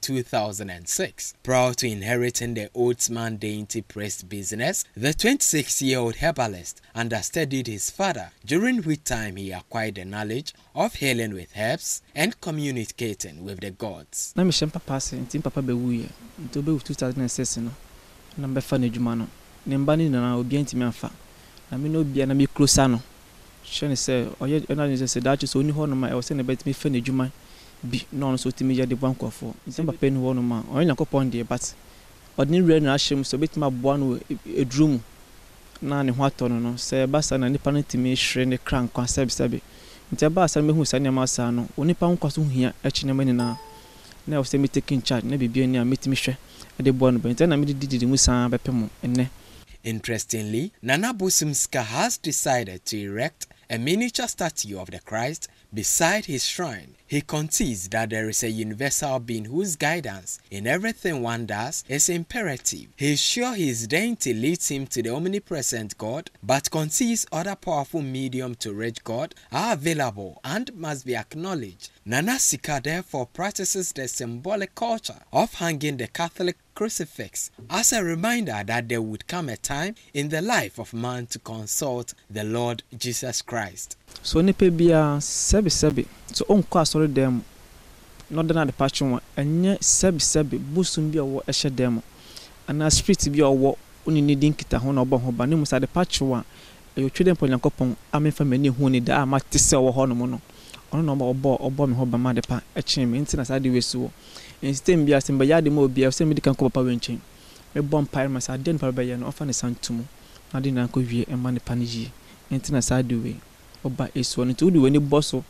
2006. Prior to inheriting the Oatsman Dainty Press business, the 26-year-old herbalist understudied his father, during which time he acquired the knowledge of healing with herbs and communicating with the gods. na mehyɛ mpapa ase nti papa bɛwuiɛ nti wobɛwu 2006 no na mbɛfa n'adwuma no ne mba no nyinaa obia ntumi amfa na me ne mekuro no hyɛ ne sɛ ɔyɛ ɛna ne sɛ sɛ daakye sɛ ɔni hɔ nom a ɛwɔ sɛ ne bɛtumi fa n'adwuma bi na ɔno nso tumi yɛ de boa nkurɔfoɔ nti papa ni hɔ nom a ɔyɛ nyankopɔn deɛ but ɔde ne wura no ahyɛ mu sɛ ɔbɛtumi aboa no wɔ ɛduru mu na ne ho atɔ no no sɛ ɛba na nipa no tumi hyerɛ ne kra nkwa sɛbesɛbe nti ɛbaa no bɛhu saa nneɛma saa no onipa nkwa so hia akyi nneɛma nyinaa na ɛwɔ sɛ metake charge na biribi ani a mɛtumi hwɛ de boa no bɛn. Nti ɛna mede didi mu saa bɛpɛ mu ɛnnɛ. Interestingly, Nana Bosumska has decided to erect a miniature statue of the Christ beside his shrine. He concedes that there is a universal being whose guidance in everything one does is imperative. He is sure his deity leads him to the omnipresent God, but concedes other powerful medium to reach God are available and must be acknowledged. Nana Sika therefore practices the symbolic culture of hanging the Catholic crucifix as a reminder that there would come a time in the life of man to consult the Lord Jesus Christ. So nipa biara sɛbesɛbe. So ɔnkɔ asɔre dan mu na ɔda no ade pakye mu a ɛnyɛ sɛbesɛbe. Bosom bi a ɔwɔ ɛhyɛ dan mu. Anaa spirit bi a ɔwɔ wone ne di nkita ho na ɔbɔ ho ba ne mu sɛ ade pakye a ɛyɛ otwe dɛ mpa onyankopɔn amemfa m'ani hu ne da a mate sɛ ɔwɔ hɔ nom no. Ɔno na ɔbɔ ɔbɔ me ho ba ma ade pa ɛkyee me. Nti na saa de wei si wɔ nstem bi ase mbɛyɛ ade ma obiara sɛ mede ka nkɔ papa wɔ nkyɛn mebɔ mpae ma sɛ adeɛ nipa bɛyɛ no ɔfa ne sa nto mu na ade nyinaa nkɔ wie ɛma nipa no yie. Nti na saa de wei ɔba esuo no nti wode w'ani bɔ so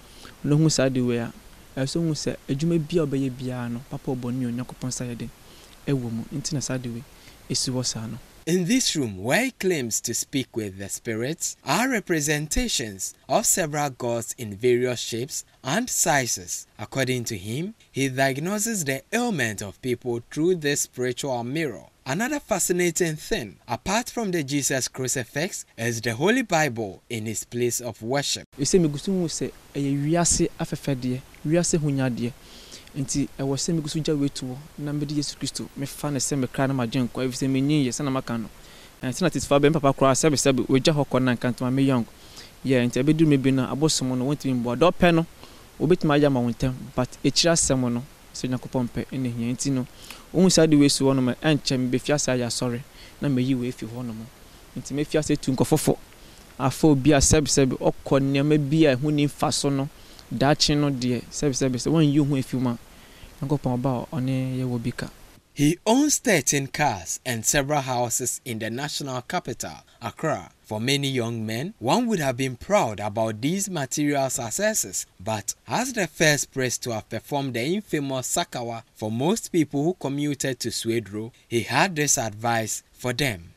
na hu saa de wei a ɛsɛ hu sɛ adwuma bi a ɔbɛyɛ biara no papa ɔbɔ ne onyankopɔn sa yɛ ɛwɔ mu. Nti na saa de wei esi hɔ saa no In this room, where he claims to speak with the spirits, are representations of several gods in various shapes and sizes. According to him, he diagnoses the ailment of people through this spiritual mirror. Another fascinating thing, apart from the Jesus crucifix, is the Holy Bible in his place of worship. Sɛ nti ɛwɔ sɛ megu so gya wetu hɔ na mede yesu kristo mefa ne sɛ mekra na magye nkwa. Ɛfiri sɛ menyin yɛ sɛna maka no. Ɛnti na tetefa bɛm papa koraa sɛbesɛbe wɔgya hɔ kɔ na nkantoma meyɔnk yɛ nti ɛbɛduru me bi no abosom no wɔntumi mboa. Dɛ ɔpɛ no wobɛtumi ayɛ ama wo ntam but ɛkyiri asɛm no sɛ onyankopɔn pɛ ɛna hia nti no wohu saa de wei si hɔ nom ɛnkyɛ mebɛfi ase ayɛ asɔre na mayi wei fi hɔ nom nti mɛfi ase tu nkɔfofo afa obi a sɛbesɛbe ɔkɔ nneɛma ni mfa so daakye no deɛ sɛbesɛbe sɛ wɔnyi ho afi mu a nyankopɔn ɔba a ɔne yɛwɔ bi ka He owns 13 cars and several houses in the national capital, Accra. For many young men, one would have been proud about these material successes, but as the first priest to have performed the infamous Sakawa for most people who commuted to Swedru, he had this advice for them.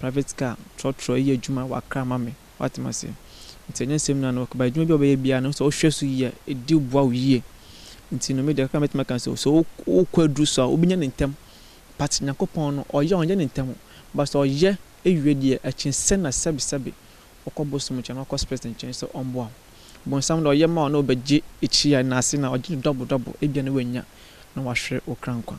Private car trɔtrɔ yɛ adwuma wakra ma me watem ase nti ɛnyɛ nsɛm no ano adwuma bi a ɔbɛyɛ biara no sɛ wohwɛ so yie a ɛdi boa wo yie. Nti no medeɛ ka mɛtumi aka sɛ sɛ wo- wokɔ aduru so a wobɛnya ne ntɛm. But nyankopɔn no ɔyɛ ɔnyɛ ne ntɛm. Sɛ ɔyɛ awie deɛ akyi sɛ na sɛbesɛbe ɔkɔ bosom nkyɛn na ɔkɔ spirit nkyɛn sɛ ɔmboa wo. Bonsam ɔyɛ ma wo na wobɛgye akyi a naase na ɔgye no dɔbo dɔbo ebia na woanya na wahwere wo kra nkwa.